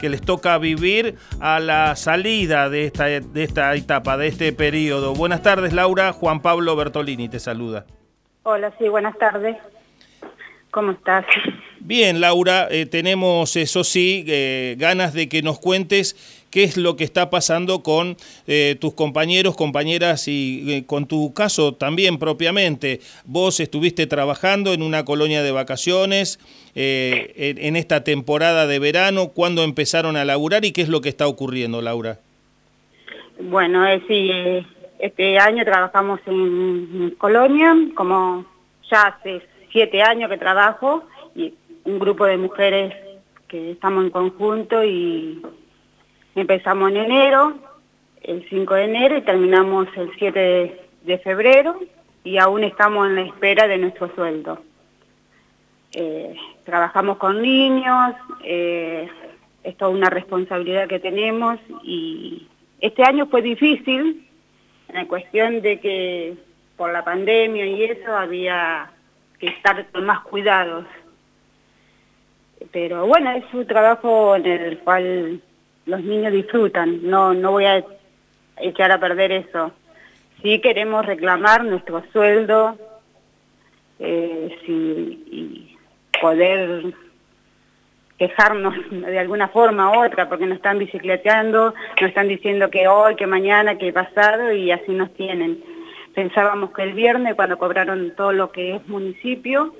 que les toca vivir a la salida de esta, de esta etapa, de este periodo. Buenas tardes, Laura. Juan Pablo Bertolini te saluda. Hola, sí, buenas tardes. ¿Cómo estás? Bien, Laura, eh, tenemos, eso sí, eh, ganas de que nos cuentes qué es lo que está pasando con eh, tus compañeros, compañeras y con tu caso también propiamente. Vos estuviste trabajando en una colonia de vacaciones en, esta temporada de verano. ¿Cuándo empezaron a laburar y qué es lo que está ocurriendo, Laura? Bueno, sí, este año trabajamos en colonia, como ya hace siete años que trabajo un grupo de mujeres que estamos en conjunto y empezamos en enero, el 5 de enero y terminamos el 7 de, febrero y aún estamos en la espera de nuestro sueldo. Eh, trabajamos con niños, eh, es una responsabilidad que tenemos y este año fue difícil en la cuestión de que por la pandemia y eso había que estar con más cuidados pero bueno, es un trabajo en el cual los niños disfrutan, no, no voy a echar a perder eso. Sí queremos reclamar nuestro sueldo eh, y poder quejarnos de alguna forma u otra, porque nos están bicicleteando, nos están diciendo que hoy, que mañana, que pasado, y así nos tienen. Pensábamos que el viernes, cuando cobraron todo lo que es municipio,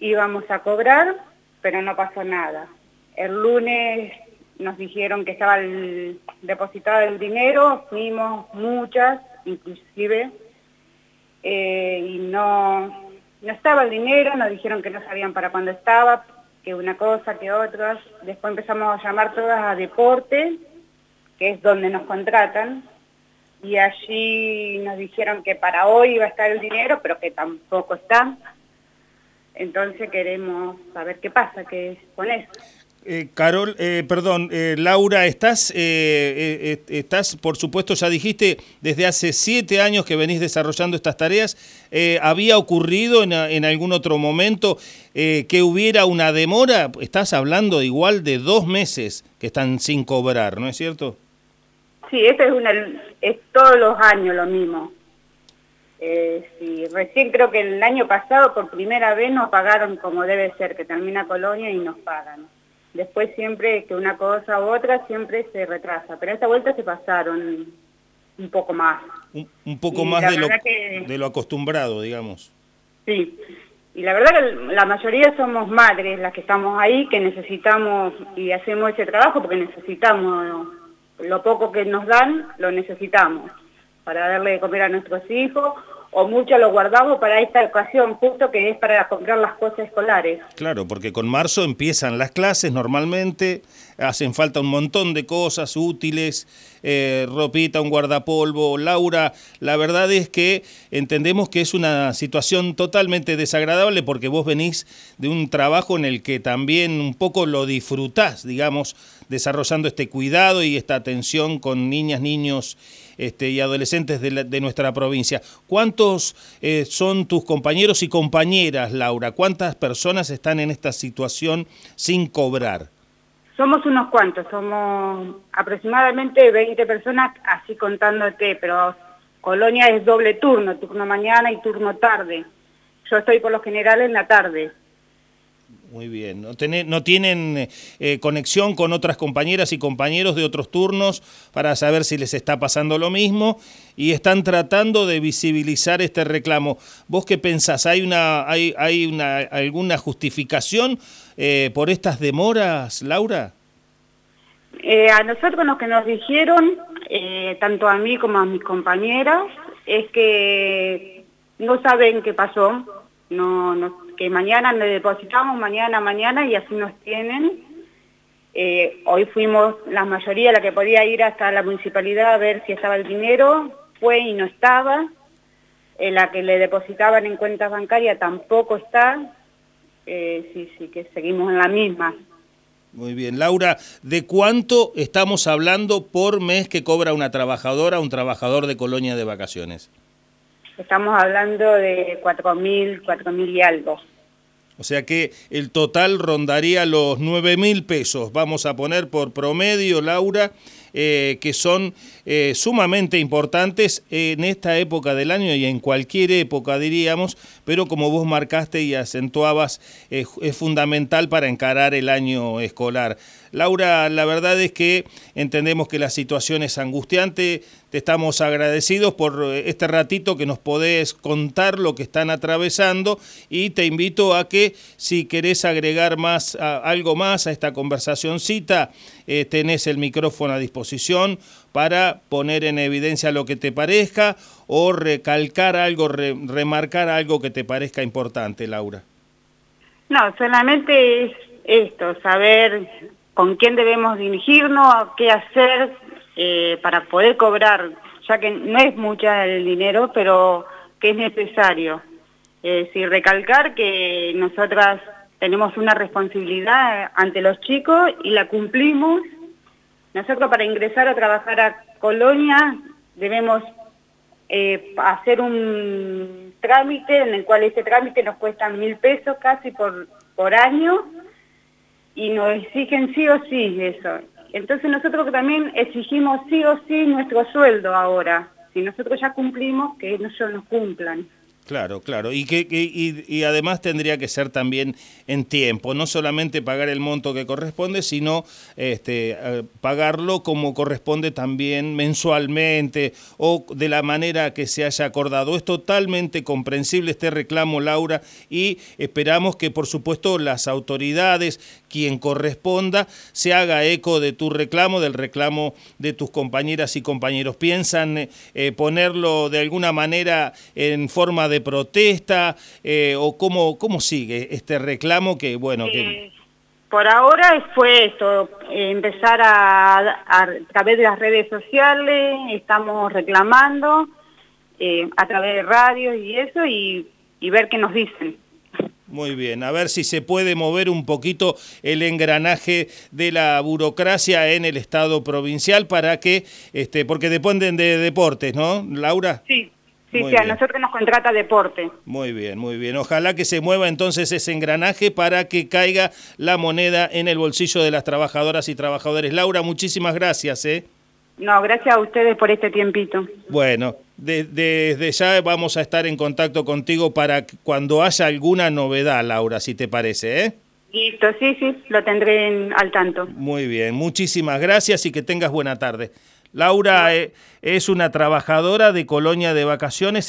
íbamos a cobrar, pero no pasó nada. El lunes nos dijeron que estaba el, depositado el dinero, fuimos muchas, inclusive, eh, y no, no estaba el dinero, nos dijeron que no sabían para cuándo estaba, que una cosa, que otra. Después empezamos a llamar todas a deporte, que es donde nos contratan, y allí nos dijeron que para hoy iba a estar el dinero, pero que tampoco está. Entonces queremos saber qué pasa que con eso. Eh, Carol, eh, perdón, eh, Laura, estás, estás, por supuesto, ya dijiste, desde hace siete años que venís desarrollando estas tareas. ¿Había ocurrido en, en, algún otro momento que hubiera una demora? Estás hablando igual de dos meses que están sin cobrar, ¿no es cierto? Sí, esto es, una, es todos los años lo mismo. Eh, sí, recién creo que el año pasado por primera vez nos pagaron como debe ser, que termina Colonia y nos pagan. Después siempre que una cosa u otra siempre se retrasa, pero esta vuelta se pasaron un poco más. Un, poco más de lo, de lo acostumbrado, digamos. Sí, y la verdad que la mayoría somos madres las que estamos ahí, que necesitamos y hacemos ese trabajo porque necesitamos, lo poco que nos dan, lo necesitamos para darle de comer a nuestros hijos, o mucho lo guardamos para esta ocasión, justo que es para comprar las cosas escolares. Claro, porque con marzo empiezan las clases normalmente, hacen falta un montón de cosas útiles, eh, ropita, un guardapolvo. Laura, la verdad es que entendemos que es una situación totalmente desagradable porque vos venís de un trabajo en el que también un poco lo disfrutás, digamos, desarrollando este cuidado y esta atención con niñas, niños este, y adolescentes de, nuestra provincia. ¿Cuántos eh, son tus compañeros y compañeras, Laura? ¿Cuántas personas están en esta situación sin cobrar? Somos unos cuantos, somos aproximadamente 20 personas, así contándote, pero Colonia es doble turno, turno mañana y turno tarde. Yo estoy por lo general en la tarde. Muy bien, no, no tienen eh, conexión con otras compañeras y compañeros de otros turnos para saber si les está pasando lo mismo y están tratando de visibilizar este reclamo. ¿Vos qué pensás? ¿Hay, una, hay, hay una, alguna justificación eh, por estas demoras, Laura? Eh, a nosotros lo que nos dijeron, tanto a mí como a mis compañeras, es que no saben qué pasó, no que mañana le depositamos, mañana, mañana, y así nos tienen. Eh, hoy fuimos la mayoría, la que podía ir hasta la municipalidad a ver si estaba el dinero, fue y no estaba. Eh, la que le depositaban en cuentas bancarias tampoco está. Eh, sí, sí, que seguimos en la misma. Muy bien. Laura, ¿de cuánto estamos hablando por mes que cobra una trabajadora, un trabajador de colonia de vacaciones? Estamos hablando de 4.000, 4.000 y algo. O sea que el total rondaría los 9 mil pesos, vamos a poner por promedio, Laura, eh, que son eh, sumamente importantes en esta época del año y en cualquier época diríamos, pero como vos marcaste y acentuabas, es fundamental para encarar el año escolar. Laura, la verdad es que entendemos que la situación es angustiante, te estamos agradecidos por este ratito que nos podés contar lo que están atravesando y te invito a que si querés agregar más algo más a esta conversacióncita, eh, tenés el micrófono a disposición para poner en evidencia lo que te parezca o recalcar algo, remarcar algo que te parezca importante, Laura. No, solamente es esto, saber con quién debemos dirigirnos, qué hacer eh, para poder cobrar, ya que no es mucha el dinero, pero que es necesario. Es recalcar que nosotras tenemos una responsabilidad ante los chicos y la cumplimos. Nosotros para ingresar a trabajar a Colonia debemos eh, hacer un trámite en el cual ese trámite nos cuesta mil pesos casi por, por año y nos exigen sí o sí eso. Entonces nosotros también exigimos sí o sí nuestro sueldo ahora. Si nosotros ya cumplimos, que ellos nos cumplan. Claro, claro. Y, que, y, además tendría que ser también en tiempo, no solamente pagar el monto que corresponde, sino este, eh, pagarlo como corresponde también mensualmente o de la manera que se haya acordado. Es totalmente comprensible este reclamo, Laura, y esperamos que, por supuesto, las autoridades, quien corresponda, se haga eco de tu reclamo, del reclamo de tus compañeras y compañeros. ¿Piensan eh, ponerlo de alguna manera en forma de protesta eh, o cómo, cómo sigue este reclamo que, bueno, que... Eh, por ahora fue esto, empezar a, a, través de las redes sociales, estamos reclamando eh, a través de radio y eso y, y ver qué nos dicen. Muy bien, a ver si se puede mover un poquito el engranaje de la burocracia en el Estado provincial para que, este, porque dependen de deportes, ¿no, Laura? Sí, Sí, sí, a nosotros nos contrata deporte. Muy bien, muy bien. Ojalá que se mueva entonces ese engranaje para que caiga la moneda en el bolsillo de las trabajadoras y trabajadores. Laura, muchísimas gracias. ¿eh? No, gracias a ustedes por este tiempito. Bueno, desde ya vamos a estar en contacto contigo para cuando haya alguna novedad, Laura, si te parece. ¿eh? Listo, sí, sí, lo tendré al tanto. Muy bien, muchísimas gracias y que tengas buena tarde. Laura eh, es una trabajadora de colonia de vacaciones.